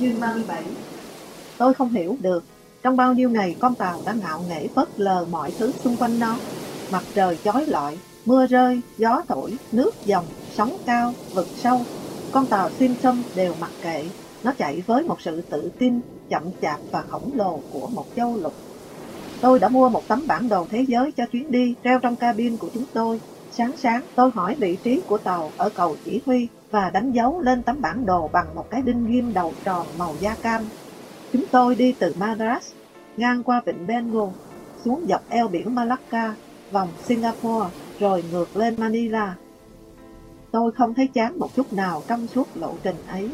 Chương 37 Tôi không hiểu được, trong bao nhiêu ngày con tàu đã ngạo nghễ phớt lờ mọi thứ xung quanh nó. Mặt trời chói lọi, mưa rơi, gió thổi, nước dòng, sóng cao, vực sâu. Con tàu Simpson đều mặc kệ, nó chạy với một sự tự tin, chậm chạp và khổng lồ của một châu lục. Tôi đã mua một tấm bản đồ thế giới cho chuyến đi treo trong cabin của chúng tôi. Sáng sáng, tôi hỏi vị trí của tàu ở cầu chỉ huy và đánh dấu lên tấm bản đồ bằng một cái đinh ghim đầu tròn màu da cam. Chúng tôi đi từ Madras, ngang qua vịnh Bengal, xuống dọc eo biển Malacca, vòng Singapore, rồi ngược lên Manila. Tôi không thấy chán một chút nào trong suốt lộ trình ấy.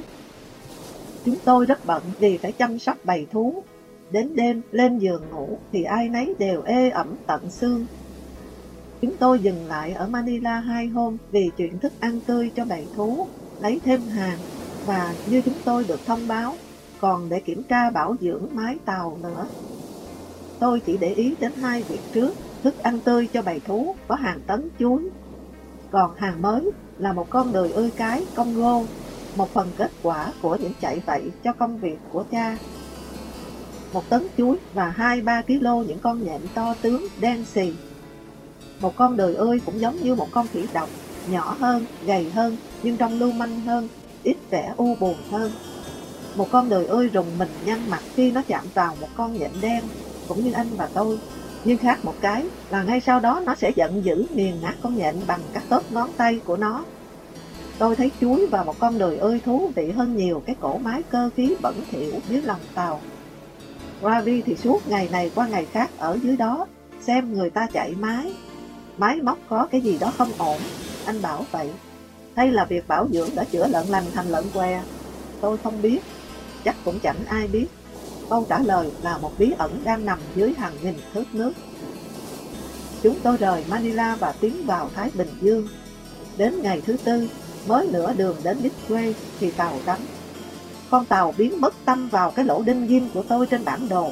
Chúng tôi rất bận vì phải chăm sóc bầy thú. Đến đêm lên giường ngủ thì ai nấy đều ê ẩm tận xương. Chúng tôi dừng lại ở Manila hai hôm vì chuyện thức ăn tươi cho bầy thú, lấy thêm hàng và như chúng tôi được thông báo, còn để kiểm tra bảo dưỡng mái tàu nữa. Tôi chỉ để ý đến hai việc trước, thức ăn tươi cho bầy thú có hàng tấn chuối, còn hàng mới là một con đười ươi cái Congo, một phần kết quả của những chạy vậy cho công việc của cha. Một tấn chuối và hai ba kg những con nhện to tướng đen xì một con đời ơi cũng giống như một con thủy độc, nhỏ hơn, gầy hơn, nhưng trong lưu manh hơn, ít vẻ u buồn hơn. Một con đời ơi rùng mình nhăn mặt khi nó chạm vào một con nhện đen, cũng như anh và tôi. Nhưng khác một cái là ngay sau đó nó sẽ giận dữ nghiền nát con nhện bằng các tớp ngón tay của nó. Tôi thấy chuối và một con đời ơi thú vị hơn nhiều cái cổ máy cơ khí bẩn thỉu dưới lòng tàu. Ravi thì suốt ngày này qua ngày khác ở dưới đó, xem người ta chạy máy, máy móc có cái gì đó không ổn, anh bảo vậy. Hay là việc bảo dưỡng đã chữa lợn lành thành lợn què? Tôi không biết, chắc cũng chẳng ai biết. Câu trả lời là một bí ẩn đang nằm dưới hàng nghìn thước nước. Chúng tôi rời Manila và tiến vào Thái Bình Dương. Đến ngày thứ tư, mới nửa đường đến Midway thì tàu đắm. Con tàu biến mất tâm vào cái lỗ đinh ghim của tôi trên bản đồ.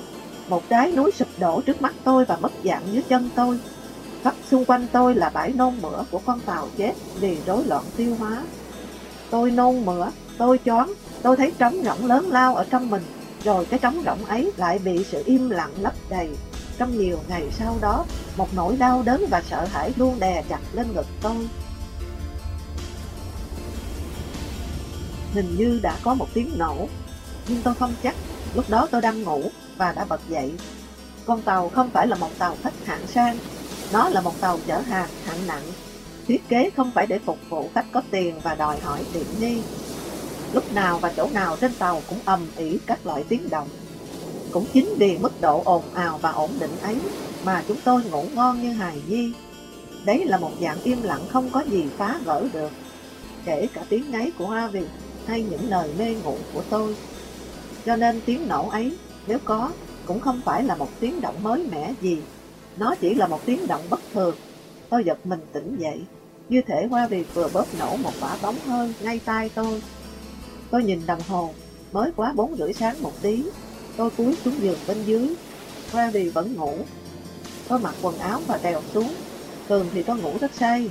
Một trái núi sụp đổ trước mắt tôi và mất dạng dưới chân tôi. Khắp xung quanh tôi là bãi nôn mửa của con tàu chết vì rối loạn tiêu hóa. Tôi nôn mửa, tôi choáng, tôi thấy trống rỗng lớn lao ở trong mình, rồi cái trống rỗng ấy lại bị sự im lặng lấp đầy. Trong nhiều ngày sau đó, một nỗi đau đớn và sợ hãi luôn đè chặt lên ngực tôi. Hình như đã có một tiếng nổ, nhưng tôi không chắc, lúc đó tôi đang ngủ và đã bật dậy. Con tàu không phải là một tàu khách hạng sang, nó là một tàu chở hàng hạng nặng, thiết kế không phải để phục vụ khách có tiền và đòi hỏi tiện nghi. Lúc nào và chỗ nào trên tàu cũng ầm ỉ các loại tiếng động. Cũng chính vì mức độ ồn ào và ổn định ấy mà chúng tôi ngủ ngon như hài nhi. Đấy là một dạng im lặng không có gì phá vỡ được, kể cả tiếng ngáy của Ravi hay những lời mê ngủ của tôi. Cho nên tiếng nổ ấy, nếu có, cũng không phải là một tiếng động mới mẻ gì nó chỉ là một tiếng động bất thường. Tôi giật mình tỉnh dậy, như thể qua việc vừa bóp nổ một quả bóng hơn ngay tay tôi. Tôi nhìn đồng hồ, mới quá bốn rưỡi sáng một tí. Tôi cúi xuống giường bên dưới, qua vì vẫn ngủ. Tôi mặc quần áo và đèo xuống. Thường thì tôi ngủ rất say,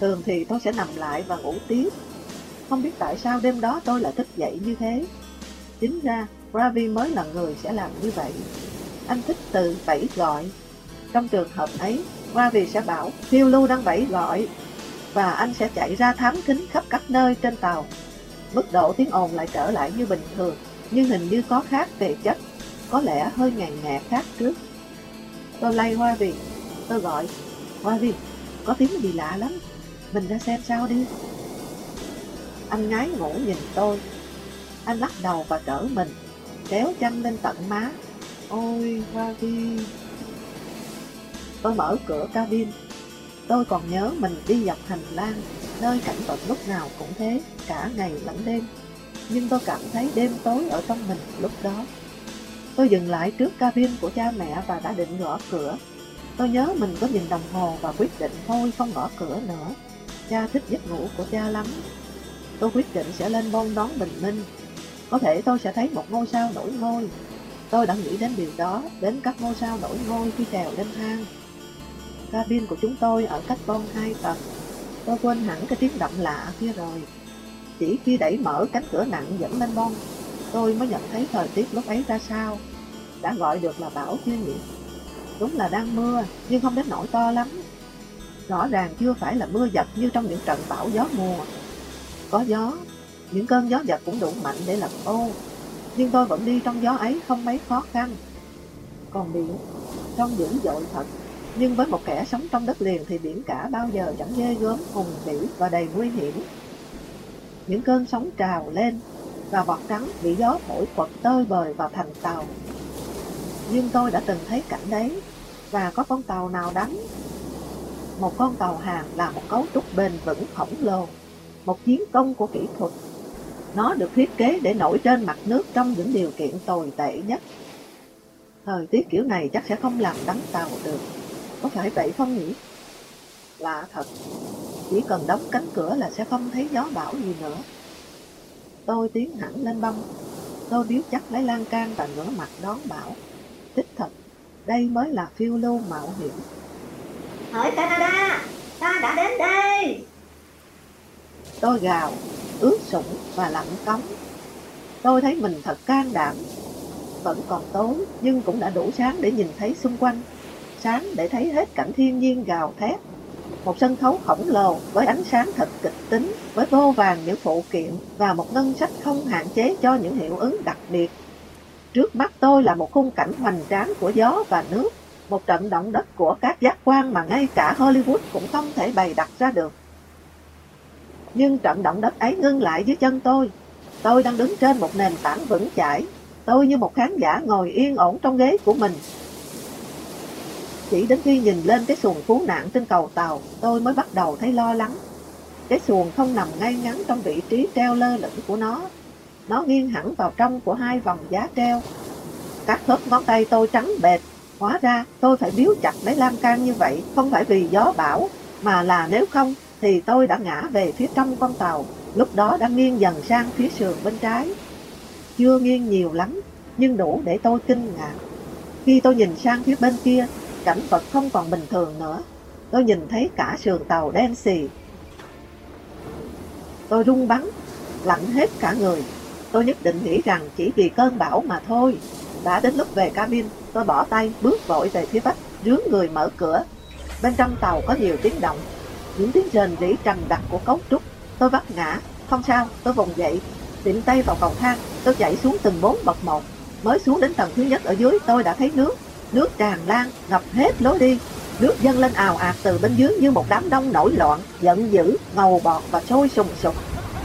thường thì tôi sẽ nằm lại và ngủ tiếp. Không biết tại sao đêm đó tôi lại thức dậy như thế. Chính ra, Ravi mới là người sẽ làm như vậy. Anh thích từ vẫy gọi trong trường hợp ấy, Hoa Vì sẽ bảo phiêu lưu đang bẫy gọi và anh sẽ chạy ra thám thính khắp các nơi trên tàu. Mức độ tiếng ồn lại trở lại như bình thường, nhưng hình như có khác về chất, có lẽ hơi ngàn ngạt khác trước. Tôi lay Hoa Vì, tôi gọi, Hoa Vì, có tiếng gì lạ lắm, mình ra xem sao đi. Anh ngái ngủ nhìn tôi, anh lắc đầu và trở mình, kéo chăn lên tận má. Ôi, Hoa Vi... Tôi mở cửa cabin. Tôi còn nhớ mình đi dọc hành lang, nơi cảnh vật lúc nào cũng thế, cả ngày lẫn đêm. Nhưng tôi cảm thấy đêm tối ở trong mình lúc đó. Tôi dừng lại trước cabin của cha mẹ và đã định gõ cửa. Tôi nhớ mình có nhìn đồng hồ và quyết định thôi không gõ cửa nữa. Cha thích giấc ngủ của cha lắm. Tôi quyết định sẽ lên bon đón bình minh. Có thể tôi sẽ thấy một ngôi sao nổi ngôi. Tôi đã nghĩ đến điều đó, đến các ngôi sao nổi ngôi khi trèo lên hang. Cabin của chúng tôi ở cách bon hai tầng. Tôi quên hẳn cái tiếng động lạ kia rồi. Chỉ khi đẩy mở cánh cửa nặng dẫn lên bon, tôi mới nhận thấy thời tiết lúc ấy ra sao. Đã gọi được là bão chưa nhỉ? Đúng là đang mưa, nhưng không đến nỗi to lắm. Rõ ràng chưa phải là mưa giật như trong những trận bão gió mùa. Có gió, những cơn gió giật cũng đủ mạnh để làm ô, nhưng tôi vẫn đi trong gió ấy không mấy khó khăn. Còn biển, trong dữ dội thật, nhưng với một kẻ sống trong đất liền thì biển cả bao giờ chẳng ghê gớm, hùng vĩ và đầy nguy hiểm. Những cơn sóng trào lên và bọt trắng bị gió thổi quật tơi bời vào thành tàu. Nhưng tôi đã từng thấy cảnh đấy và có con tàu nào đánh. Một con tàu hàng là một cấu trúc bền vững khổng lồ, một chiến công của kỹ thuật. Nó được thiết kế để nổi trên mặt nước trong những điều kiện tồi tệ nhất. Thời tiết kiểu này chắc sẽ không làm đánh tàu được. Có phải vậy không nhỉ? Lạ thật, chỉ cần đóng cánh cửa là sẽ không thấy gió bão gì nữa. Tôi tiến hẳn lên bông, tôi biếu chắc lấy lan can và ngửa mặt đón bão. Thích thật, đây mới là phiêu lưu mạo hiểm. Hỡi Canada, ta đã đến đây. Tôi gào, ướt sũng và lạnh cống. Tôi thấy mình thật can đảm. Vẫn còn tối, nhưng cũng đã đủ sáng để nhìn thấy xung quanh. Sáng để thấy hết cảnh thiên nhiên gào thét. Một sân khấu khổng lồ với ánh sáng thật kịch tính, với vô vàng những phụ kiện và một ngân sách không hạn chế cho những hiệu ứng đặc biệt. Trước mắt tôi là một khung cảnh hoành tráng của gió và nước, một trận động đất của các giác quan mà ngay cả Hollywood cũng không thể bày đặt ra được. Nhưng trận động đất ấy ngưng lại dưới chân tôi. Tôi đang đứng trên một nền tảng vững chãi. Tôi như một khán giả ngồi yên ổn trong ghế của mình. Chỉ đến khi nhìn lên cái xuồng cứu nạn trên cầu tàu, tôi mới bắt đầu thấy lo lắng. Cái xuồng không nằm ngay ngắn trong vị trí treo lơ lửng của nó. Nó nghiêng hẳn vào trong của hai vòng giá treo. Các khớp ngón tay tôi trắng bệt. Hóa ra tôi phải biếu chặt lấy lan can như vậy, không phải vì gió bão, mà là nếu không thì tôi đã ngã về phía trong con tàu, lúc đó đã nghiêng dần sang phía sườn bên trái. Chưa nghiêng nhiều lắm, nhưng đủ để tôi kinh ngạc. Khi tôi nhìn sang phía bên kia, cảnh vật không còn bình thường nữa. Tôi nhìn thấy cả sườn tàu đen xì. Tôi rung bắn, lạnh hết cả người. Tôi nhất định nghĩ rằng chỉ vì cơn bão mà thôi. Đã đến lúc về cabin, tôi bỏ tay, bước vội về phía bắc rướn người mở cửa. Bên trong tàu có nhiều tiếng động, những tiếng rền rỉ trầm đặc của cấu trúc. Tôi vấp ngã, không sao, tôi vùng dậy, tiệm tay vào cầu thang, tôi chạy xuống từng bốn bậc một. Mới xuống đến tầng thứ nhất ở dưới tôi đã thấy nước, nước tràn lan, ngập hết lối đi. Nước dâng lên ào ạt từ bên dưới như một đám đông nổi loạn, giận dữ, ngầu bọt và sôi sùng sục.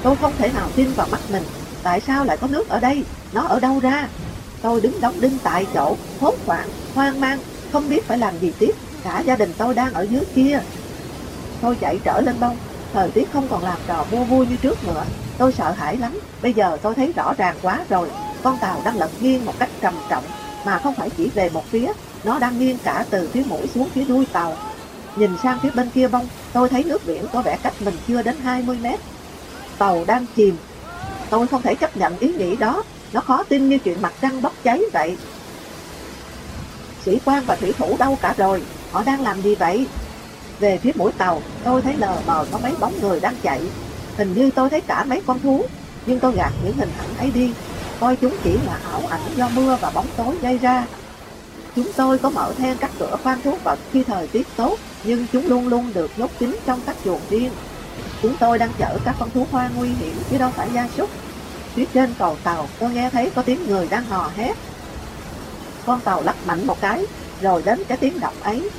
Tôi không thể nào tin vào mắt mình, tại sao lại có nước ở đây, nó ở đâu ra? Tôi đứng đóng đinh tại chỗ, hốt hoảng, hoang mang, không biết phải làm gì tiếp, cả gia đình tôi đang ở dưới kia. Tôi chạy trở lên bông, thời tiết không còn làm trò mua vui như trước nữa. Tôi sợ hãi lắm, bây giờ tôi thấy rõ ràng quá rồi, con tàu đang lật nghiêng một cách trầm trọng, mà không phải chỉ về một phía, nó đang nghiêng cả từ phía mũi xuống phía đuôi tàu. Nhìn sang phía bên kia bông, tôi thấy nước biển có vẻ cách mình chưa đến 20 mét. Tàu đang chìm. Tôi không thể chấp nhận ý nghĩ đó, nó khó tin như chuyện mặt trăng bốc cháy vậy. Sĩ quan và thủy thủ đâu cả rồi, họ đang làm gì vậy? Về phía mũi tàu, tôi thấy lờ mờ có mấy bóng người đang chạy. Hình như tôi thấy cả mấy con thú, nhưng tôi gạt những hình ảnh ấy đi, coi chúng chỉ là ảo ảnh do mưa và bóng tối gây ra. Chúng tôi có mở thêm các cửa khoan thú vật khi thời tiết tốt, nhưng chúng luôn luôn được nhốt kín trong các chuồng riêng. Chúng tôi đang chở các con thú hoa nguy hiểm chứ đâu phải gia súc. Phía trên cầu tàu, tôi nghe thấy có tiếng người đang hò hét. Con tàu lắc mạnh một cái, rồi đến cái tiếng động ấy.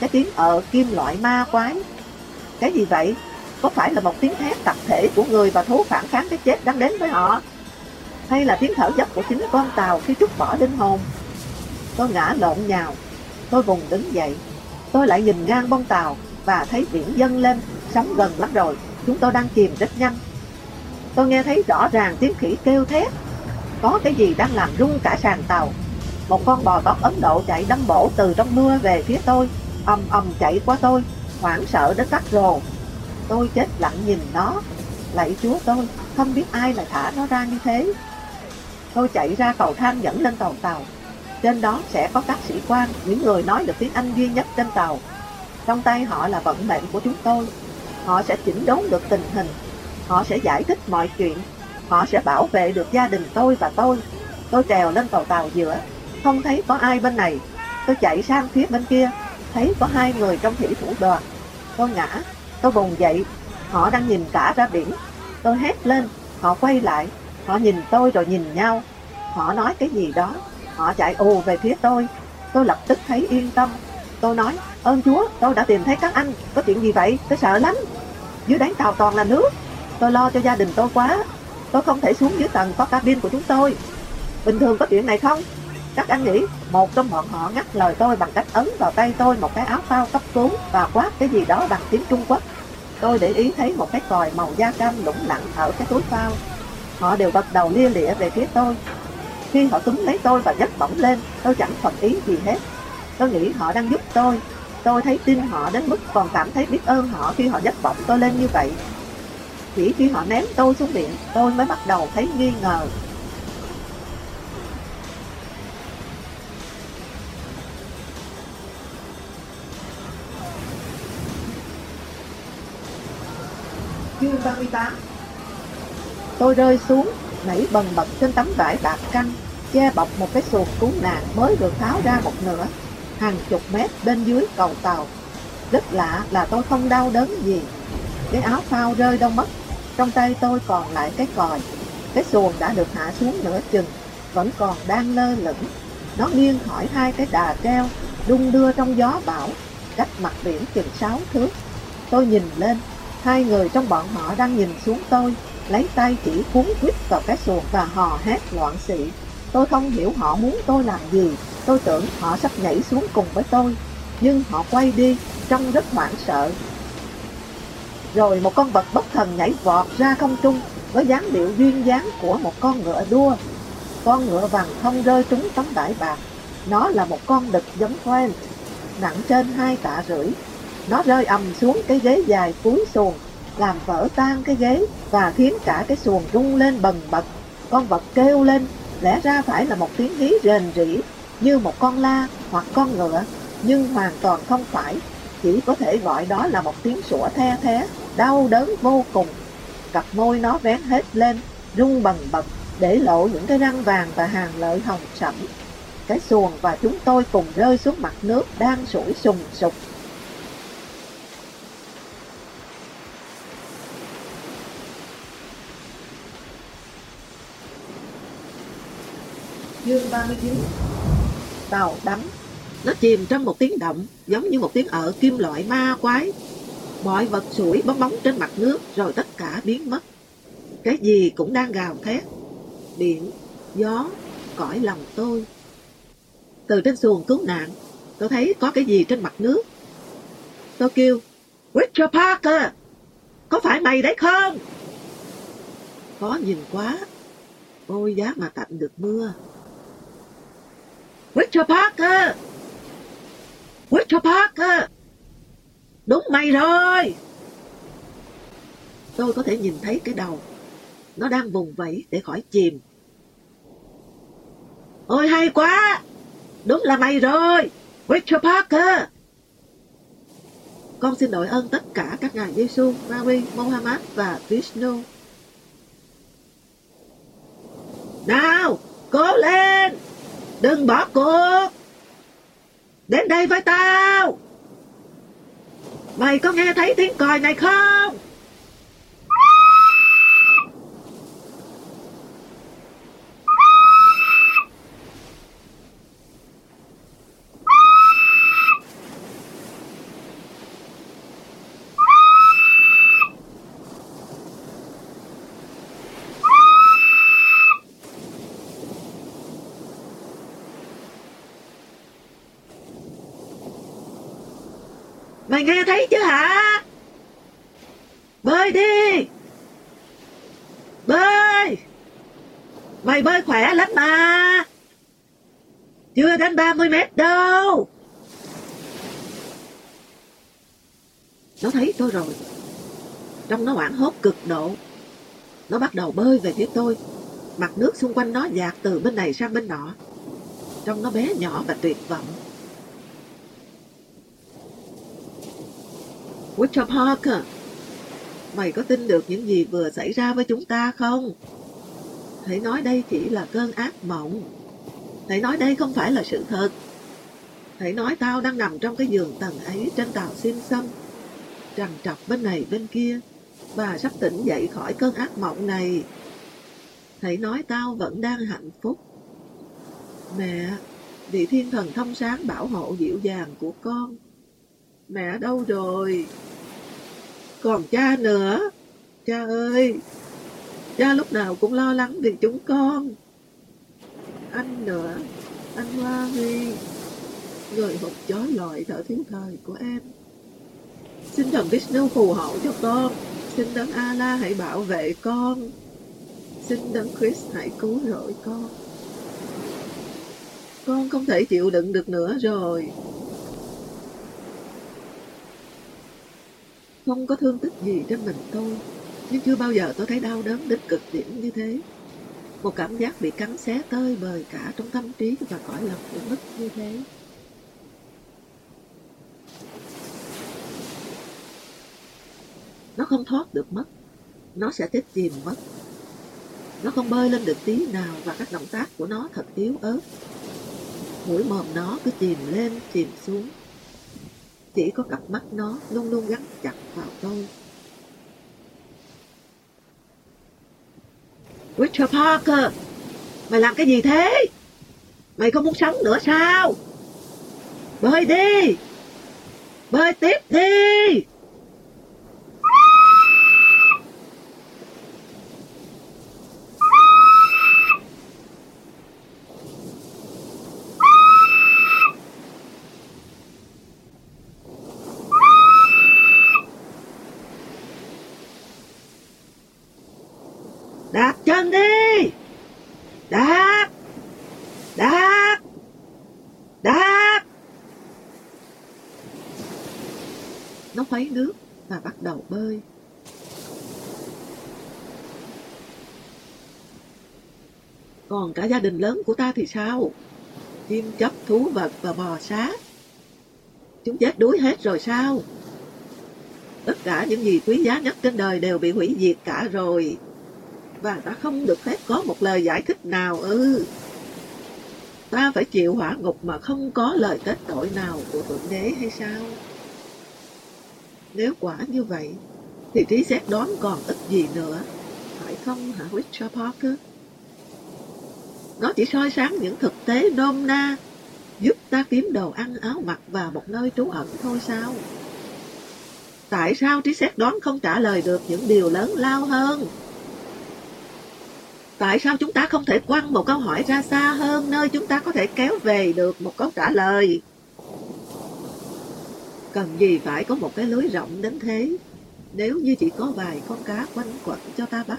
Cái tiếng ở kim loại ma quái. Cái gì vậy? Có phải là một tiếng thét tập thể của người và thú phản kháng cái chết đang đến với họ? Hay là tiếng thở dốc của chính con tàu khi trút bỏ linh hồn? Tôi ngã lộn nhào, tôi vùng đứng dậy. Tôi lại nhìn ngang bông tàu và thấy biển dâng lên, sóng gần lắm rồi, chúng tôi đang chìm rất nhanh. Tôi nghe thấy rõ ràng tiếng khỉ kêu thét. Có cái gì đang làm rung cả sàn tàu. Một con bò tót Ấn Độ chạy đâm bổ từ trong mưa về phía tôi, ầm ầm chạy qua tôi, hoảng sợ đến tắt rồ. Tôi chết lặng nhìn nó, lạy chúa tôi, không biết ai lại thả nó ra như thế. Tôi chạy ra cầu thang dẫn lên tàu tàu. Trên đó sẽ có các sĩ quan, những người nói được tiếng Anh duy nhất trên tàu. Trong tay họ là vận mệnh của chúng tôi. Họ sẽ chỉnh đốn được tình hình. Họ sẽ giải thích mọi chuyện. Họ sẽ bảo vệ được gia đình tôi và tôi. Tôi trèo lên tàu tàu giữa, không thấy có ai bên này. Tôi chạy sang phía bên kia, thấy có hai người trong thủy thủ đoàn. Tôi ngã, tôi vùng dậy, họ đang nhìn cả ra biển. Tôi hét lên, họ quay lại, họ nhìn tôi rồi nhìn nhau. Họ nói cái gì đó, họ chạy ù về phía tôi. Tôi lập tức thấy yên tâm. Tôi nói, ơn Chúa, tôi đã tìm thấy các anh, có chuyện gì vậy, tôi sợ lắm. Dưới đáy tàu toàn là nước, tôi lo cho gia đình tôi quá. Tôi không thể xuống dưới tầng có cabin của chúng tôi. Bình thường có chuyện này không? Các anh nghĩ một trong bọn họ ngắt lời tôi bằng cách ấn vào tay tôi một cái áo phao cấp cứu và quát cái gì đó bằng tiếng Trung Quốc. Tôi để ý thấy một cái còi màu da cam lủng lẳng ở cái túi phao. Họ đều bật đầu lia lịa về phía tôi. Khi họ túm lấy tôi và nhấc bổng lên, tôi chẳng phản ý gì hết. Tôi nghĩ họ đang giúp tôi. Tôi thấy tin họ đến mức còn cảm thấy biết ơn họ khi họ nhấc bổng tôi lên như vậy. Chỉ khi họ ném tôi xuống biển, tôi mới bắt đầu thấy nghi ngờ Chương 38 Tôi rơi xuống, nảy bần bật trên tấm vải bạc căng, che bọc một cái xuồng cứu nạn mới được tháo ra một nửa, hàng chục mét bên dưới cầu tàu. Rất lạ là tôi không đau đớn gì. Cái áo phao rơi đâu mất, trong tay tôi còn lại cái còi. Cái xuồng đã được hạ xuống nửa chừng, vẫn còn đang lơ lửng. Nó nghiêng khỏi hai cái đà treo, đung đưa trong gió bão, cách mặt biển chừng sáu thước. Tôi nhìn lên, Hai người trong bọn họ đang nhìn xuống tôi, lấy tay chỉ cuốn quýt vào cái xuồng và hò hét loạn xị. Tôi không hiểu họ muốn tôi làm gì, tôi tưởng họ sắp nhảy xuống cùng với tôi, nhưng họ quay đi, trông rất hoảng sợ. Rồi một con vật bất thần nhảy vọt ra không trung với dáng điệu duyên dáng của một con ngựa đua. Con ngựa vàng không rơi trúng tấm vải bạc, nó là một con đực giống quen, nặng trên hai tạ rưỡi, nó rơi ầm xuống cái ghế dài cuối xuồng, làm vỡ tan cái ghế và khiến cả cái xuồng rung lên bần bật. Con vật kêu lên, lẽ ra phải là một tiếng hí rền rỉ như một con la hoặc con ngựa, nhưng hoàn toàn không phải. Chỉ có thể gọi đó là một tiếng sủa the thế, đau đớn vô cùng. Cặp môi nó vén hết lên, rung bần bật, để lộ những cái răng vàng và hàng lợi hồng sẫm. Cái xuồng và chúng tôi cùng rơi xuống mặt nước đang sủi sùng sục Chương 39 Tàu đắm. Nó chìm trong một tiếng động Giống như một tiếng ở kim loại ma quái. Mọi vật sủi bóng bóng trên mặt nước Rồi tất cả biến mất. Cái gì cũng đang gào thét. Biển, gió, cõi lòng tôi. Từ trên xuồng cứu nạn Tôi thấy có cái gì trên mặt nước. Tôi kêu Richard Parker Có phải mày đấy không? Có nhìn quá. Ôi giá mà tạnh được mưa. Richard Parker! Richard Parker! Đúng mày rồi! Tôi có thể nhìn thấy cái đầu. Nó đang vùng vẫy để khỏi chìm. Ôi hay quá! Đúng là mày rồi! Richard Parker! Con xin đội ơn tất cả các ngài Giêsu, Mary, Mohammed và Vishnu. Nào, cố lên! Đừng bỏ cuộc. Đến đây với tao. Mày có nghe thấy tiếng còi này không? Mày nghe thấy chứ hả? Bơi đi! Bơi! Mày bơi khỏe lắm mà! Chưa đến 30 mét đâu! Nó thấy tôi rồi. Trong nó hoảng hốt cực độ. Nó bắt đầu bơi về phía tôi. Mặt nước xung quanh nó dạt từ bên này sang bên nọ. Trong nó bé nhỏ và tuyệt vọng. Richard Park à. mày có tin được những gì vừa xảy ra với chúng ta không? Thầy nói đây chỉ là cơn ác mộng. Thầy nói đây không phải là sự thật. Thầy nói tao đang nằm trong cái giường tầng ấy trên tàu Simpson. Trằn trọc bên này bên kia. Và sắp tỉnh dậy khỏi cơn ác mộng này. Thầy nói tao vẫn đang hạnh phúc. Mẹ, vị thiên thần thông sáng bảo hộ dịu dàng của con. Mẹ đâu rồi? Còn cha nữa. Cha ơi, cha lúc nào cũng lo lắng vì chúng con. Anh nữa, anh Hoa Huy, người hụt chó lọi thở thiếu thời của em. Xin thần Vishnu phù hộ cho con. Xin đấng A-la hãy bảo vệ con. Xin đấng Chris hãy cứu rỗi con. Con không thể chịu đựng được nữa rồi. Không có thương tích gì trên mình tôi, nhưng chưa bao giờ tôi thấy đau đớn đến cực điểm như thế. Một cảm giác bị cắn xé tơi bời cả trong tâm trí và cõi lòng đến mất như thế. Nó không thoát được mất, nó sẽ chết chìm mất. Nó không bơi lên được tí nào và các động tác của nó thật yếu ớt. Mũi mồm nó cứ chìm lên, chìm xuống. Chỉ có cặp mắt nó luôn luôn gắn chặt vào tôi. Richard Parker, à, mày làm cái gì thế? Mày không muốn sống nữa sao? Bơi đi! Bơi tiếp đi! Đạp chân đi! Đạp! Đạp! Đạp! Nó khuấy nước và bắt đầu bơi. Còn cả gia đình lớn của ta thì sao? Chim chóc, thú vật và bò sát. Chúng chết đuối hết rồi sao? Tất cả những gì quý giá nhất trên đời đều bị hủy diệt cả rồi và ta không được phép có một lời giải thích nào ư. Ta phải chịu hỏa ngục mà không có lời kết tội nào của Thượng Đế hay sao? Nếu quả như vậy, thì trí xét đoán còn ít gì nữa, phải không hả Richard Parker? Nó chỉ soi sáng những thực tế nôm na, giúp ta kiếm đồ ăn áo mặc và một nơi trú ẩn thôi sao? Tại sao trí xét đoán không trả lời được những điều lớn lao hơn? Tại sao chúng ta không thể quăng một câu hỏi ra xa hơn nơi chúng ta có thể kéo về được một câu trả lời? Cần gì phải có một cái lưới rộng đến thế nếu như chỉ có vài con cá quanh quẩn cho ta bắt?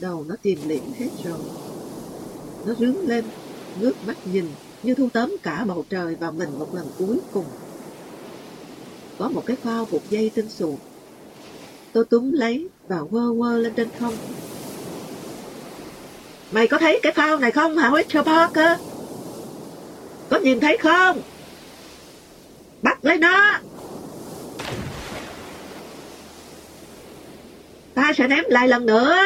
Đầu nó tìm liệm hết rồi. Nó rướng lên, ngước mắt nhìn như thu tóm cả bầu trời vào mình một lần cuối cùng. Có một cái phao buộc dây trên xuồng Tôi túm lấy và quơ quơ lên trên không. Mày có thấy cái phao này không hả Richard Parker? Có nhìn thấy không? Bắt lấy nó! Ta sẽ ném lại lần nữa.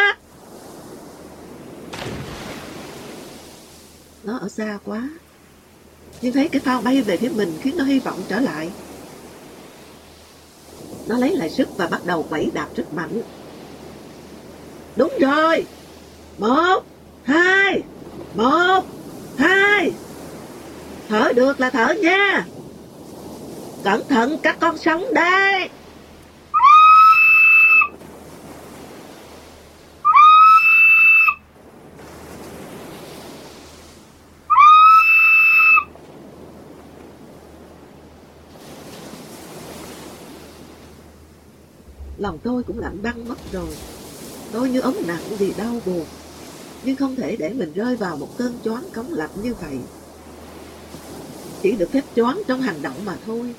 Nó ở xa quá. Nhưng thấy cái phao bay về phía mình khiến nó hy vọng trở lại. Nó lấy lại sức và bắt đầu quẩy đạp rất mạnh. Đúng rồi! Một, hai, một, hai. Thở được là thở nha. Cẩn thận các con sống đây. Lòng tôi cũng lạnh băng mất rồi. Tôi như ống nặng vì đau buồn. Nhưng không thể để mình rơi vào một cơn choáng cống lạnh như vậy. Chỉ được phép choáng trong hành động mà thôi.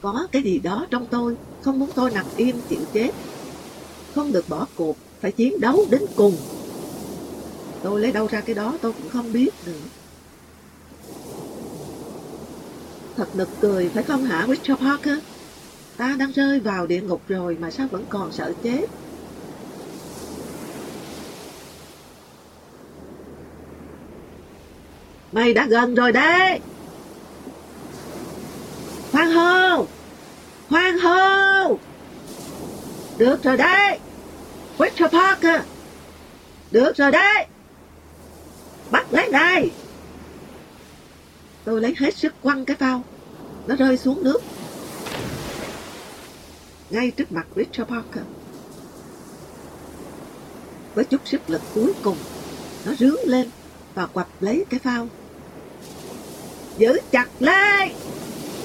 Có cái gì đó trong tôi không muốn tôi nằm im chịu chết. Không được bỏ cuộc, phải chiến đấu đến cùng. Tôi lấy đâu ra cái đó tôi cũng không biết nữa. Thật nực cười phải không hả Richard Parker? Ta đang rơi vào địa ngục rồi mà sao vẫn còn sợ chết? Mày đã gần rồi đấy! Khoan hô! Khoan hô! Được rồi đấy! Winter park. À. Được rồi đấy! Bắt lấy này! Tôi lấy hết sức quăng cái phao. Nó rơi xuống nước. Ngay trước mặt Richard Parker. Với chút sức lực cuối cùng, nó rướng lên và quặp lấy cái phao. Giữ chặt lấy!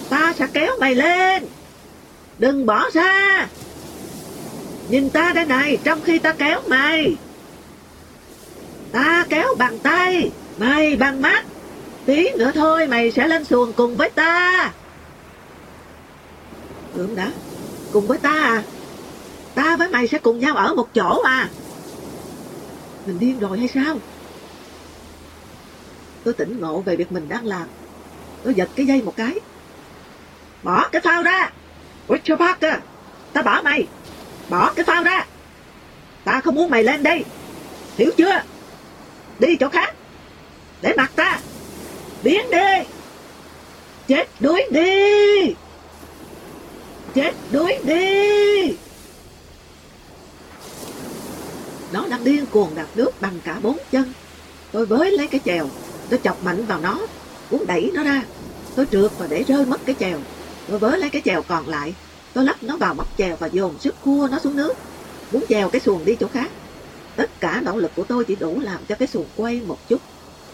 Ta sẽ kéo mày lên! Đừng bỏ ra! Nhìn ta đây này, trong khi ta kéo mày! Ta kéo bằng tay, mày bằng mắt! Tí nữa thôi mày sẽ lên xuồng cùng với ta. tưởng đã, cùng với ta à? Ta với mày sẽ cùng nhau ở một chỗ à? Mình điên rồi hay sao? Tôi tỉnh ngộ về việc mình đang làm. Tôi giật cái dây một cái. Bỏ cái phao ra! Richard Parker! À! Ta bỏ mày! Bỏ cái phao ra! Ta không muốn mày lên đây! Hiểu chưa? Đi chỗ khác! Để mặt ta! biến đi chết đuối đi chết đuối đi. Nó đang điên cuồng đạp nước bằng cả bốn chân. Tôi với lấy cái chèo, tôi chọc mạnh vào nó, muốn đẩy nó ra. Tôi trượt và để rơi mất cái chèo. Tôi với lấy cái chèo còn lại, tôi lắp nó vào móc chèo và dồn sức khua nó xuống nước. Muốn chèo cái xuồng đi chỗ khác. Tất cả nỗ lực của tôi chỉ đủ làm cho cái xuồng quay một chút.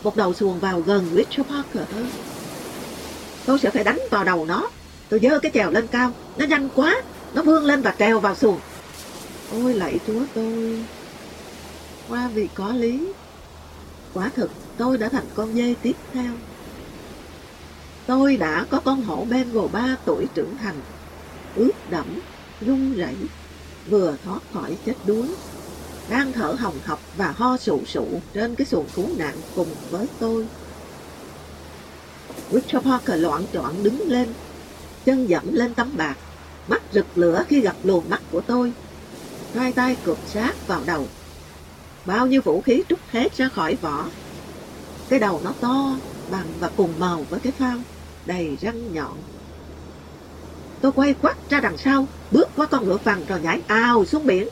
Một đầu xuồng vào gần Richard Parker hơn. Tôi sẽ phải đánh vào đầu nó. Tôi dơ cái chèo lên cao. Nó nhanh quá. Nó vươn lên và trèo vào xuồng. Ôi lạy chúa tôi. Qua vì có lý. Quả thực tôi đã thành con dê tiếp theo. Tôi đã có con hổ Bengal 3 tuổi trưởng thành. Ướt đẫm, run rẩy, vừa thoát khỏi chết đuối đang thở hồng hộc và ho sụ sụ trên cái xuồng cứu nạn cùng với tôi. Richard Parker loạn trọn đứng lên, chân dẫm lên tấm bạc, mắt rực lửa khi gặp luồng mắt của tôi. Hai tay cụp sát vào đầu. Bao nhiêu vũ khí trút hết ra khỏi vỏ. Cái đầu nó to, bằng và cùng màu với cái phao, đầy răng nhọn. Tôi quay quắt ra đằng sau, bước qua con ngựa vằn rồi nhảy ào xuống biển.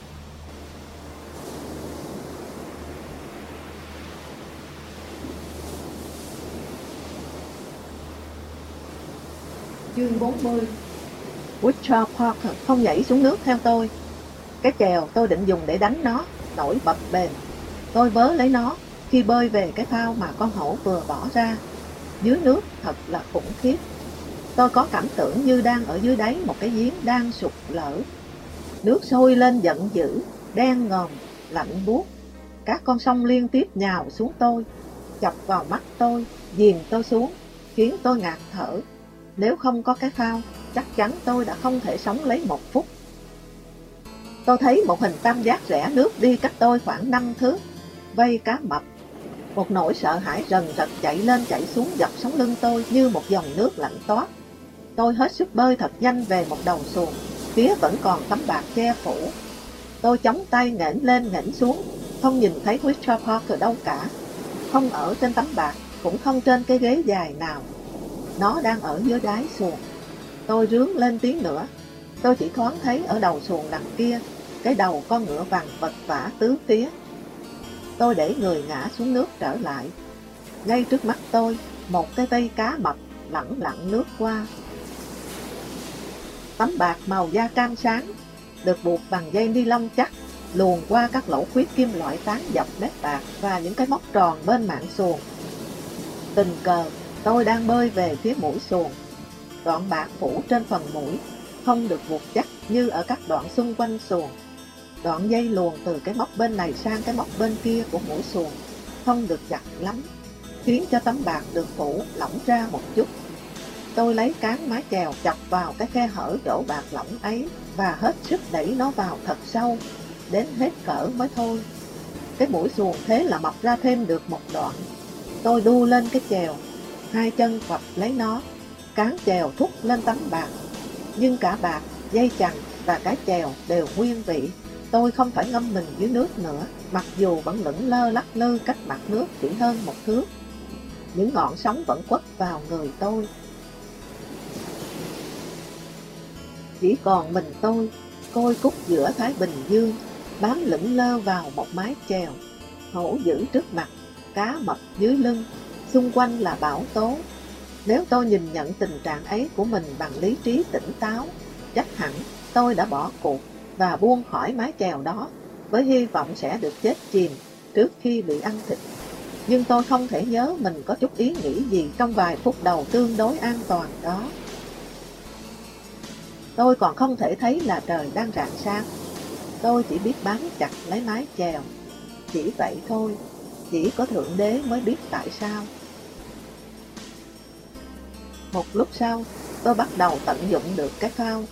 Chương 40 Richard Parker không nhảy xuống nước theo tôi. Cái chèo tôi định dùng để đánh nó, nổi bập bềnh. Tôi vớ lấy nó khi bơi về cái phao mà con hổ vừa bỏ ra. Dưới nước thật là khủng khiếp. Tôi có cảm tưởng như đang ở dưới đáy một cái giếng đang sụt lở. Nước sôi lên giận dữ, đen ngòm, lạnh buốt. Các con sông liên tiếp nhào xuống tôi, chọc vào mắt tôi, dìm tôi xuống, khiến tôi ngạt thở nếu không có cái phao, chắc chắn tôi đã không thể sống lấy một phút. Tôi thấy một hình tam giác rẽ nước đi cách tôi khoảng 5 thước, vây cá mập. Một nỗi sợ hãi rần rật chạy lên chạy xuống dọc sống lưng tôi như một dòng nước lạnh toát. Tôi hết sức bơi thật nhanh về một đầu xuồng, phía vẫn còn tấm bạc che phủ. Tôi chống tay nghển lên nghển xuống, không nhìn thấy Richard Parker đâu cả. Không ở trên tấm bạc, cũng không trên cái ghế dài nào. Nó đang ở dưới đáy xuồng. Tôi rướng lên tiếng nữa. Tôi chỉ thoáng thấy ở đầu xuồng đằng kia, cái đầu con ngựa vàng vật vả tứ phía. Tôi để người ngã xuống nước trở lại. Ngay trước mắt tôi, một cái vây cá mập lẳng lặng nước qua. Tấm bạc màu da cam sáng, được buộc bằng dây ni lông chắc, luồn qua các lỗ khuyết kim loại tán dọc mép bạc và những cái móc tròn bên mạng xuồng. Tình cờ, Tôi đang bơi về phía mũi xuồng. Đoạn bạc phủ trên phần mũi, không được buộc chắc như ở các đoạn xung quanh xuồng. Đoạn dây luồn từ cái móc bên này sang cái móc bên kia của mũi xuồng, không được chặt lắm, khiến cho tấm bạc được phủ lỏng ra một chút. Tôi lấy cán mái chèo chọc vào cái khe hở chỗ bạc lỏng ấy và hết sức đẩy nó vào thật sâu, đến hết cỡ mới thôi. Cái mũi xuồng thế là mọc ra thêm được một đoạn. Tôi đu lên cái chèo hai chân quặp lấy nó, cán chèo thúc lên tấm bạc, nhưng cả bạc dây chằng và cái chèo đều nguyên vị. Tôi không phải ngâm mình dưới nước nữa, mặc dù vẫn lững lơ lắc lư cách mặt nước chỉ hơn một thước. Những ngọn sóng vẫn quất vào người tôi. Chỉ còn mình tôi, côi cúc giữa Thái Bình Dương, bám lững lơ vào một mái chèo, hổ dữ trước mặt, cá mập dưới lưng, xung quanh là bão tố. Nếu tôi nhìn nhận tình trạng ấy của mình bằng lý trí tỉnh táo, chắc hẳn tôi đã bỏ cuộc và buông khỏi mái chèo đó với hy vọng sẽ được chết chìm trước khi bị ăn thịt. Nhưng tôi không thể nhớ mình có chút ý nghĩ gì trong vài phút đầu tương đối an toàn đó. Tôi còn không thể thấy là trời đang rạng sáng. Tôi chỉ biết bám chặt lấy mái chèo. Chỉ vậy thôi, chỉ có Thượng Đế mới biết tại sao. Một lúc sau, tôi bắt đầu tận dụng được cái phao.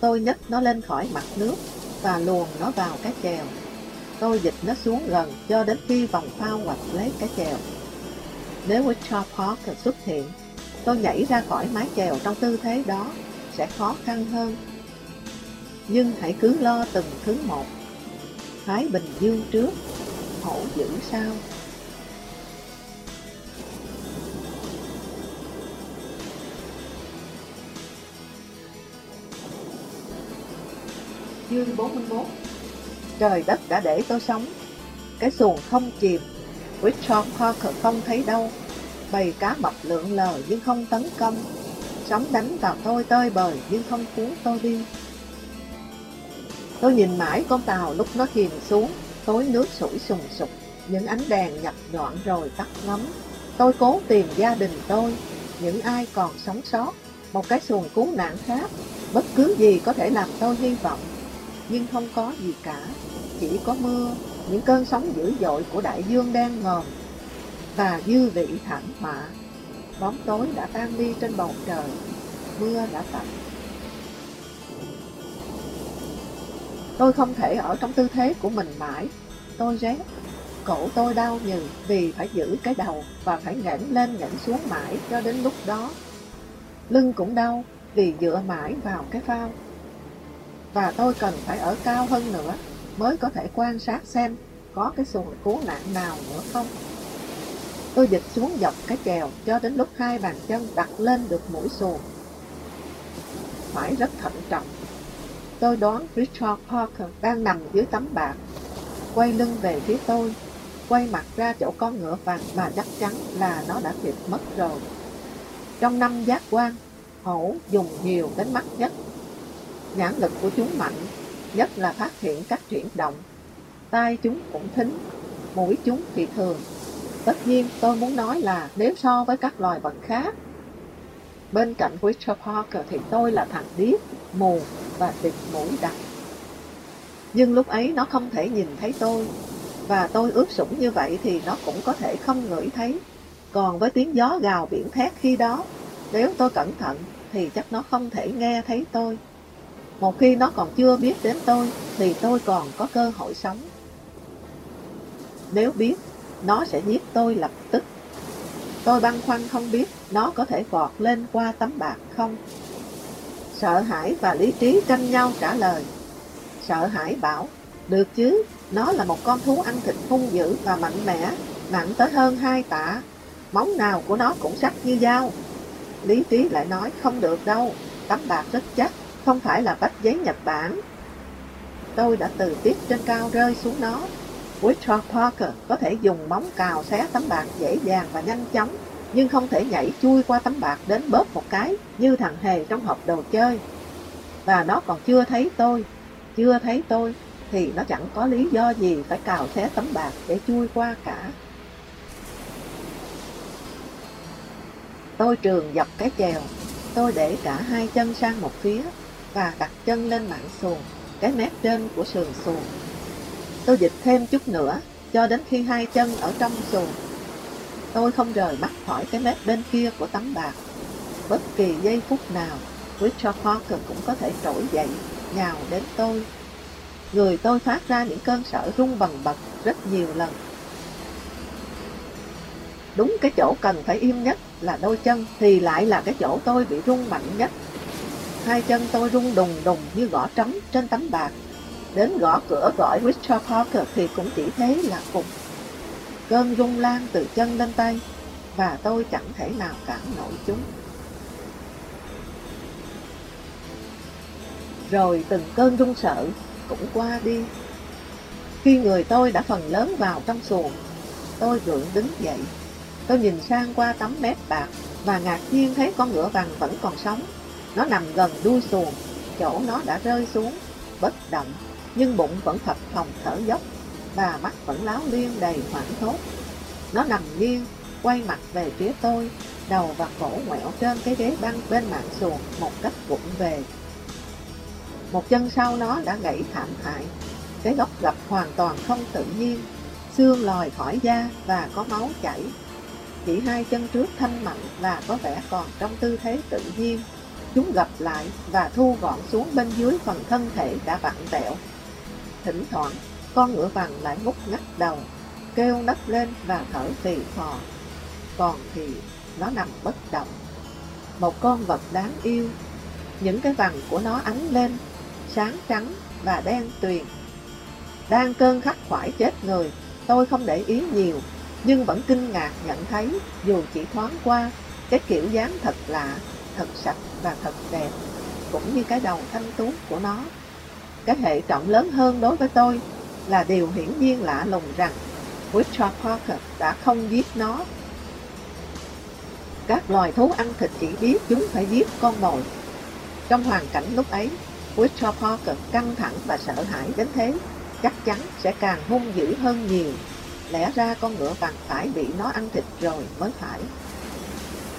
Tôi nhấc nó lên khỏi mặt nước và luồn nó vào cái chèo. Tôi dịch nó xuống gần cho đến khi vòng phao quạch lấy cái chèo. Nếu Richard Parker xuất hiện, tôi nhảy ra khỏi mái chèo trong tư thế đó sẽ khó khăn hơn. Nhưng hãy cứ lo từng thứ một. Thái Bình Dương trước, hổ dữ sau. Chương 41 Trời đất đã để tôi sống. Cái xuồng không chìm. Richard Parker không thấy đâu. Bầy cá mập lượn lờ nhưng không tấn công. Sóng đánh vào tôi tơi bời nhưng không cuốn tôi đi. Tôi nhìn mãi con tàu lúc nó chìm xuống. Tối nước sủi sùng sục. Những ánh đèn nhập đoạn rồi tắt ngấm. Tôi cố tìm gia đình tôi. Những ai còn sống sót. Một cái xuồng cứu nạn khác. Bất cứ gì có thể làm tôi hy vọng nhưng không có gì cả, chỉ có mưa, những cơn sóng dữ dội của đại dương đang ngòm và dư vị thảm họa. Bóng tối đã tan đi trên bầu trời, mưa đã tạnh. Tôi không thể ở trong tư thế của mình mãi, tôi rét, cổ tôi đau nhừ vì phải giữ cái đầu và phải ngẩng lên ngẩng xuống mãi cho đến lúc đó. Lưng cũng đau vì dựa mãi vào cái phao và tôi cần phải ở cao hơn nữa mới có thể quan sát xem có cái xuồng cứu nạn nào nữa không. Tôi dịch xuống dọc cái chèo cho đến lúc hai bàn chân đặt lên được mũi xuồng. Phải rất thận trọng. Tôi đoán Richard Parker đang nằm dưới tấm bạc, quay lưng về phía tôi, quay mặt ra chỗ con ngựa vàng mà chắc chắn là nó đã thịt mất rồi. Trong năm giác quan, hổ dùng nhiều đến mắt nhất Nhãn lực của chúng mạnh, nhất là phát hiện các chuyển động. Tai chúng cũng thính, mũi chúng thì thường. Tất nhiên tôi muốn nói là nếu so với các loài vật khác, bên cạnh Richard Parker thì tôi là thằng điếc, mù và bịt mũi đặc. Nhưng lúc ấy nó không thể nhìn thấy tôi, và tôi ướp sủng như vậy thì nó cũng có thể không ngửi thấy. Còn với tiếng gió gào biển thét khi đó, nếu tôi cẩn thận thì chắc nó không thể nghe thấy tôi. Một khi nó còn chưa biết đến tôi thì tôi còn có cơ hội sống. Nếu biết, nó sẽ giết tôi lập tức. Tôi băn khoăn không biết nó có thể vọt lên qua tấm bạc không. Sợ hãi và lý trí tranh nhau trả lời. Sợ hãi bảo, được chứ, nó là một con thú ăn thịt hung dữ và mạnh mẽ, nặng tới hơn hai tạ. Móng nào của nó cũng sắc như dao. Lý trí lại nói không được đâu, tấm bạc rất chắc không phải là bách giấy Nhật Bản. Tôi đã từ tiếp trên cao rơi xuống nó. Richard Parker có thể dùng móng cào xé tấm bạc dễ dàng và nhanh chóng, nhưng không thể nhảy chui qua tấm bạc đến bóp một cái như thằng hề trong hộp đồ chơi. Và nó còn chưa thấy tôi, chưa thấy tôi, thì nó chẳng có lý do gì phải cào xé tấm bạc để chui qua cả. Tôi trường dọc cái chèo, tôi để cả hai chân sang một phía, và đặt chân lên mạng xuồng, cái mép trên của sườn xuồng. Tôi dịch thêm chút nữa, cho đến khi hai chân ở trong xuồng. Tôi không rời mắt khỏi cái mép bên kia của tấm bạc. Bất kỳ giây phút nào, Richard Parker cũng có thể trỗi dậy, nhào đến tôi. Người tôi phát ra những cơn sợ rung bần bật rất nhiều lần. Đúng cái chỗ cần phải im nhất là đôi chân thì lại là cái chỗ tôi bị rung mạnh nhất Hai chân tôi rung đùng đùng như gõ trống trên tấm bạc. Đến gõ cửa gọi Richard Parker thì cũng chỉ thế là cùng. Cơn rung lan từ chân lên tay, và tôi chẳng thể nào cản nổi chúng. Rồi từng cơn rung sợ cũng qua đi. Khi người tôi đã phần lớn vào trong xuồng, tôi gượng đứng dậy. Tôi nhìn sang qua tấm mép bạc và ngạc nhiên thấy con ngựa vàng vẫn còn sống. Nó nằm gần đuôi xuồng, chỗ nó đã rơi xuống, bất động, nhưng bụng vẫn phập phòng thở dốc và mắt vẫn láo liên đầy hoảng thốt. Nó nằm nghiêng, quay mặt về phía tôi, đầu và cổ ngoẹo trên cái ghế băng bên mạng xuồng một cách vụng về. Một chân sau nó đã gãy thảm hại, cái góc gập hoàn toàn không tự nhiên, xương lòi khỏi da và có máu chảy. Chỉ hai chân trước thanh mặn và có vẻ còn trong tư thế tự nhiên. Chúng gặp lại và thu gọn xuống bên dưới phần thân thể đã vặn vẹo. Thỉnh thoảng, con ngựa vằn lại ngút ngắt đầu, kêu nấc lên và thở phì phò. Còn thì nó nằm bất động. Một con vật đáng yêu, những cái vằn của nó ánh lên, sáng trắng và đen tuyền. Đang cơn khắc khoải chết người, tôi không để ý nhiều, nhưng vẫn kinh ngạc nhận thấy, dù chỉ thoáng qua, cái kiểu dáng thật lạ, thật sạch và thật đẹp, cũng như cái đầu thanh tú của nó. Cái hệ trọng lớn hơn đối với tôi là điều hiển nhiên lạ lùng rằng Richard Parker đã không giết nó. Các loài thú ăn thịt chỉ biết chúng phải giết con mồi. Trong hoàn cảnh lúc ấy, Richard Parker căng thẳng và sợ hãi đến thế, chắc chắn sẽ càng hung dữ hơn nhiều. Lẽ ra con ngựa vàng phải bị nó ăn thịt rồi mới phải.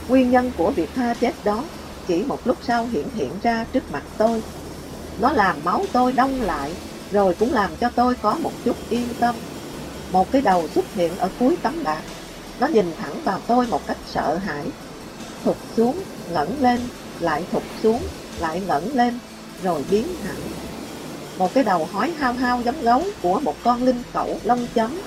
Nguyên nhân của việc tha chết đó chỉ một lúc sau hiện hiện ra trước mặt tôi. Nó làm máu tôi đông lại, rồi cũng làm cho tôi có một chút yên tâm. Một cái đầu xuất hiện ở cuối tấm bạc. Nó nhìn thẳng vào tôi một cách sợ hãi. Thụt xuống, ngẩng lên, lại thụt xuống, lại ngẩng lên, rồi biến hẳn. Một cái đầu hói hao hao giống gấu của một con linh cẩu lông chấm.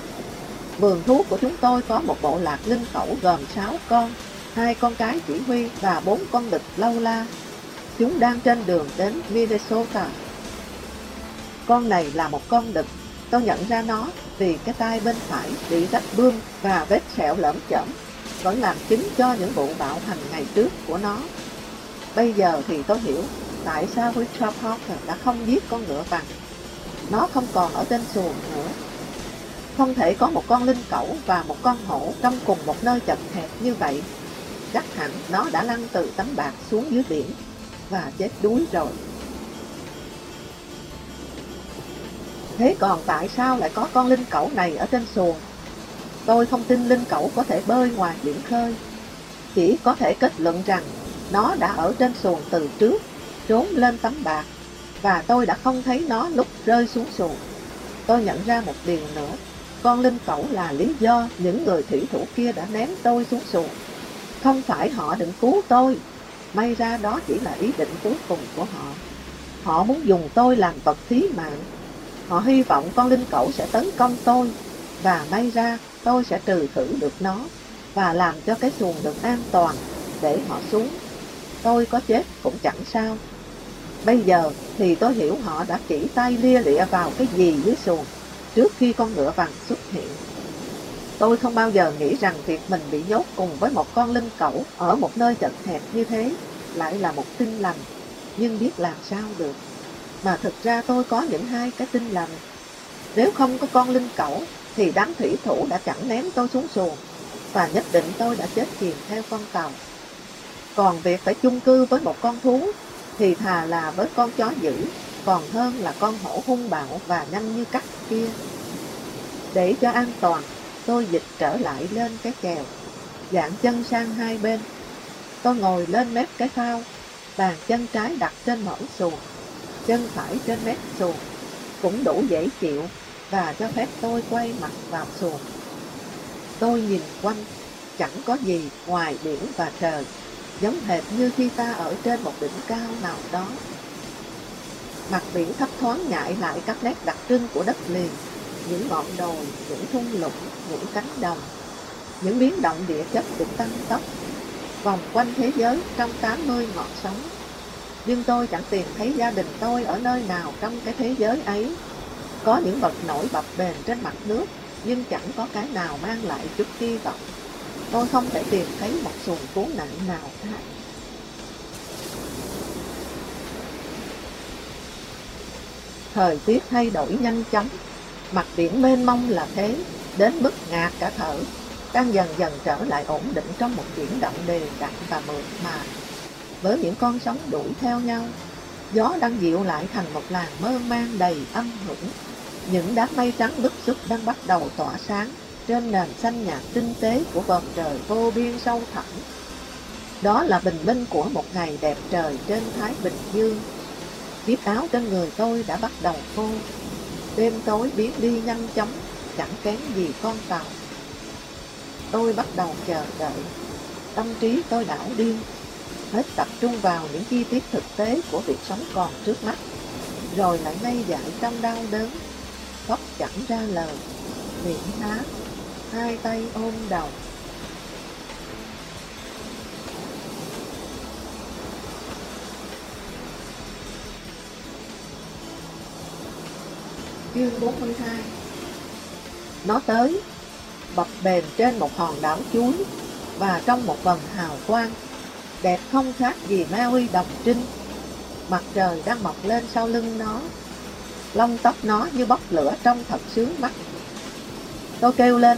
Vườn thú của chúng tôi có một bộ lạc linh cẩu gồm 6 con, hai con cái chỉ huy và bốn con đực lâu la. Chúng đang trên đường đến Minnesota. Con này là một con đực. Tôi nhận ra nó vì cái tay bên phải bị rách bươm và vết sẹo lởm chởm, vẫn làm chính cho những vụ bạo hành ngày trước của nó. Bây giờ thì tôi hiểu tại sao Richard Parker đã không giết con ngựa vàng. Nó không còn ở trên xuồng nữa. Không thể có một con linh cẩu và một con hổ trong cùng một nơi chật hẹp như vậy. Chắc hẳn nó đã lăn từ tấm bạc xuống dưới biển và chết đuối rồi. Thế còn tại sao lại có con linh cẩu này ở trên xuồng? Tôi không tin linh cẩu có thể bơi ngoài biển khơi. Chỉ có thể kết luận rằng nó đã ở trên xuồng từ trước, trốn lên tấm bạc, và tôi đã không thấy nó lúc rơi xuống xuồng. Tôi nhận ra một điều nữa, con linh cẩu là lý do những người thủy thủ kia đã ném tôi xuống xuồng. Không phải họ định cứu tôi, may ra đó chỉ là ý định cuối cùng của họ. Họ muốn dùng tôi làm vật thí mạng. Họ hy vọng con linh cẩu sẽ tấn công tôi, và may ra tôi sẽ trừ khử được nó, và làm cho cái xuồng được an toàn để họ xuống. Tôi có chết cũng chẳng sao. Bây giờ thì tôi hiểu họ đã chỉ tay lia lịa vào cái gì dưới xuồng trước khi con ngựa vàng xuất hiện. Tôi không bao giờ nghĩ rằng việc mình bị nhốt cùng với một con linh cẩu ở một nơi chật hẹp như thế lại là một tin lành, nhưng biết làm sao được. Mà thực ra tôi có những hai cái tin lành. Nếu không có con linh cẩu thì đám thủy thủ đã chẳng ném tôi xuống xuồng và nhất định tôi đã chết chìm theo con tàu. Còn việc phải chung cư với một con thú thì thà là với con chó dữ, còn hơn là con hổ hung bạo và nhanh như cắt kia. Để cho an toàn, tôi dịch trở lại lên cái chèo, dạng chân sang hai bên. Tôi ngồi lên mép cái phao, bàn chân trái đặt trên mẫu xuồng, chân phải trên mép xuồng, cũng đủ dễ chịu và cho phép tôi quay mặt vào xuồng. Tôi nhìn quanh, chẳng có gì ngoài biển và trời giống hệt như khi ta ở trên một đỉnh cao nào đó. Mặt biển thấp thoáng nhại lại các nét đặc trưng của đất liền, những ngọn đồi, những thung lũng, những cánh đồng, những biến động địa chất cũng tăng tốc, vòng quanh thế giới trong 80 ngọn sóng. Nhưng tôi chẳng tìm thấy gia đình tôi ở nơi nào trong cái thế giới ấy. Có những vật nổi bập bềnh trên mặt nước, nhưng chẳng có cái nào mang lại chút hy vọng. Tôi không thể tìm thấy một xuồng cứu nạn nào khác. Thời tiết thay đổi nhanh chóng, mặt biển mênh mông là thế, đến mức ngạt cả thở, đang dần dần trở lại ổn định trong một chuyển động đều đặn và mượt mà. Với những con sóng đuổi theo nhau, gió đang dịu lại thành một làn mơ mang đầy âm hưởng. Những đám mây trắng bức xúc đang bắt đầu tỏa sáng trên nền xanh nhạt tinh tế của bầu trời vô biên sâu thẳm. Đó là bình minh của một ngày đẹp trời trên Thái Bình Dương. Chiếc áo trên người tôi đã bắt đầu khô. Đêm tối biến đi nhanh chóng, chẳng kém gì con tàu. Tôi bắt đầu chờ đợi. Tâm trí tôi đảo điên, hết tập trung vào những chi tiết thực tế của việc sống còn trước mắt, rồi lại ngay dại trong đau đớn, khóc chẳng ra lời, miệng há, hai tay ôm đầu. Chương 42 Nó tới, bập bềnh trên một hòn đảo chuối và trong một vầng hào quang, đẹp không khác gì maui đồng trinh. Mặt trời đang mọc lên sau lưng nó, lông tóc nó như bốc lửa trong thật sướng mắt. Tôi kêu lên,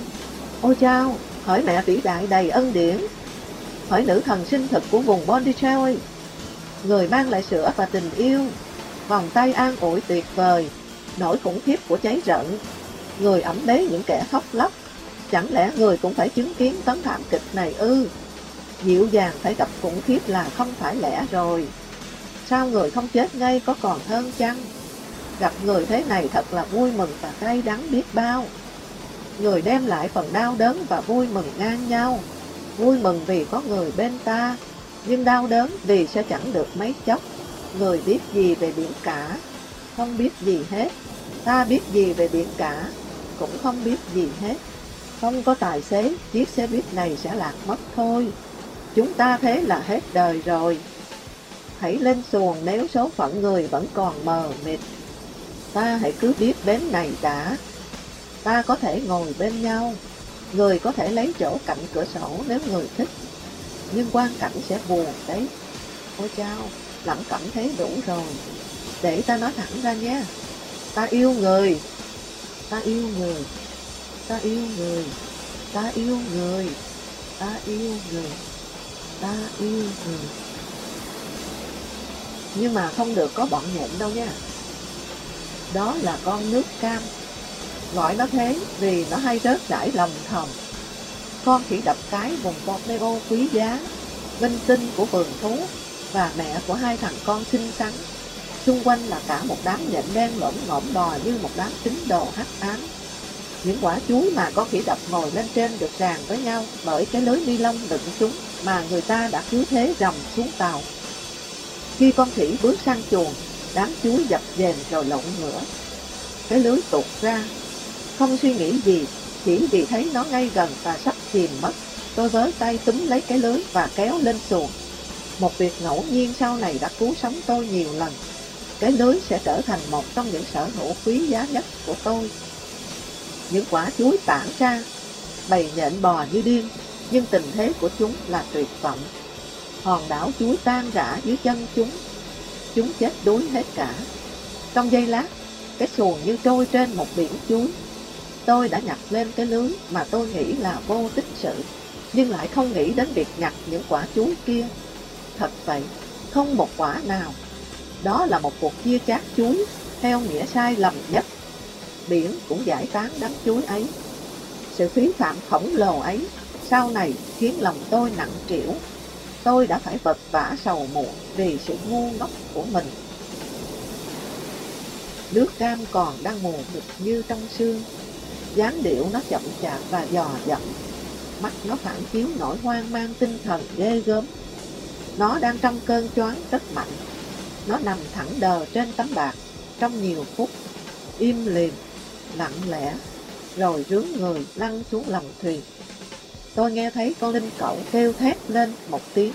ôi chao, hỏi mẹ vĩ đại đầy ân điển, hỏi nữ thần sinh thực của vùng Bondicelli người mang lại sữa và tình yêu, vòng tay an ủi tuyệt vời, nỗi khủng khiếp của cháy rận, người ẩm bế những kẻ khóc lóc, chẳng lẽ người cũng phải chứng kiến tấm thảm kịch này ư? Dịu dàng phải gặp khủng khiếp là không phải lẽ rồi. Sao người không chết ngay có còn hơn chăng? Gặp người thế này thật là vui mừng và cay đắng biết bao. Người đem lại phần đau đớn và vui mừng ngang nhau. Vui mừng vì có người bên ta, nhưng đau đớn vì sẽ chẳng được mấy chốc. Người biết gì về biển cả, không biết gì hết. Ta biết gì về biển cả, cũng không biết gì hết. Không có tài xế, chiếc xe buýt này sẽ lạc mất thôi. Chúng ta thế là hết đời rồi. Hãy lên xuồng nếu số phận người vẫn còn mờ mịt. Ta hãy cứ biết bến này đã. Ta có thể ngồi bên nhau. Người có thể lấy chỗ cạnh cửa sổ nếu người thích. Nhưng quan cảnh sẽ buồn đấy. Ôi chao, lẩm cảm thế đủ rồi. Để ta nói thẳng ra nhé. Ta yêu người. Ta yêu người. Ta yêu người. Ta yêu người. Ta yêu người. Ta yêu người. Nhưng mà không được có bọn nhện đâu nha. Đó là con nước cam. Gọi nó thế vì nó hay rớt rải lầm thòng. Con khỉ đập cái vùng Borneo quý giá, vinh tinh của vườn thú và mẹ của hai thằng con xinh xắn. Xung quanh là cả một đám nhện đen lỗm ngỗng đò như một đám tín đồ hắc ám. Những quả chuối mà có khỉ đập ngồi lên trên được ràng với nhau bởi cái lưới ni lông đựng chúng mà người ta đã cứu thế rầm xuống tàu. Khi con khỉ bước sang chuồng, đám chuối dập dềm rồi lộn ngửa. Cái lưới tụt ra, không suy nghĩ gì, chỉ vì thấy nó ngay gần và sắp chìm mất. Tôi với tay túm lấy cái lưới và kéo lên xuồng. Một việc ngẫu nhiên sau này đã cứu sống tôi nhiều lần. Cái lưới sẽ trở thành một trong những sở hữu quý giá nhất của tôi. Những quả chuối tản ra, bầy nhện bò như điên, nhưng tình thế của chúng là tuyệt vọng. Hòn đảo chuối tan rã dưới chân chúng, chúng chết đuối hết cả. Trong giây lát, cái xuồng như trôi trên một biển chuối. Tôi đã nhặt lên cái lưới mà tôi nghĩ là vô tích sự, nhưng lại không nghĩ đến việc nhặt những quả chuối kia. Thật vậy, không một quả nào. Đó là một cuộc chia chác chuối, theo nghĩa sai lầm nhất. Biển cũng giải tán đám chuối ấy. Sự phí phạm khổng lồ ấy sau này khiến lòng tôi nặng trĩu. Tôi đã phải vật vã sầu muộn vì sự ngu ngốc của mình. Nước cam còn đang mù mịt như trong sương. dáng điệu nó chậm chạp và dò dẫm. Mắt nó phản chiếu nỗi hoang mang tinh thần ghê gớm. Nó đang trong cơn choáng rất mạnh. Nó nằm thẳng đờ trên tấm bạc trong nhiều phút, im lìm, lặng lẽ, rồi rướng người lăn xuống lòng thuyền. Tôi nghe thấy con linh cẩu kêu thét lên một tiếng